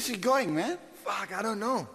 where's she going, man? Fuck, I don't know.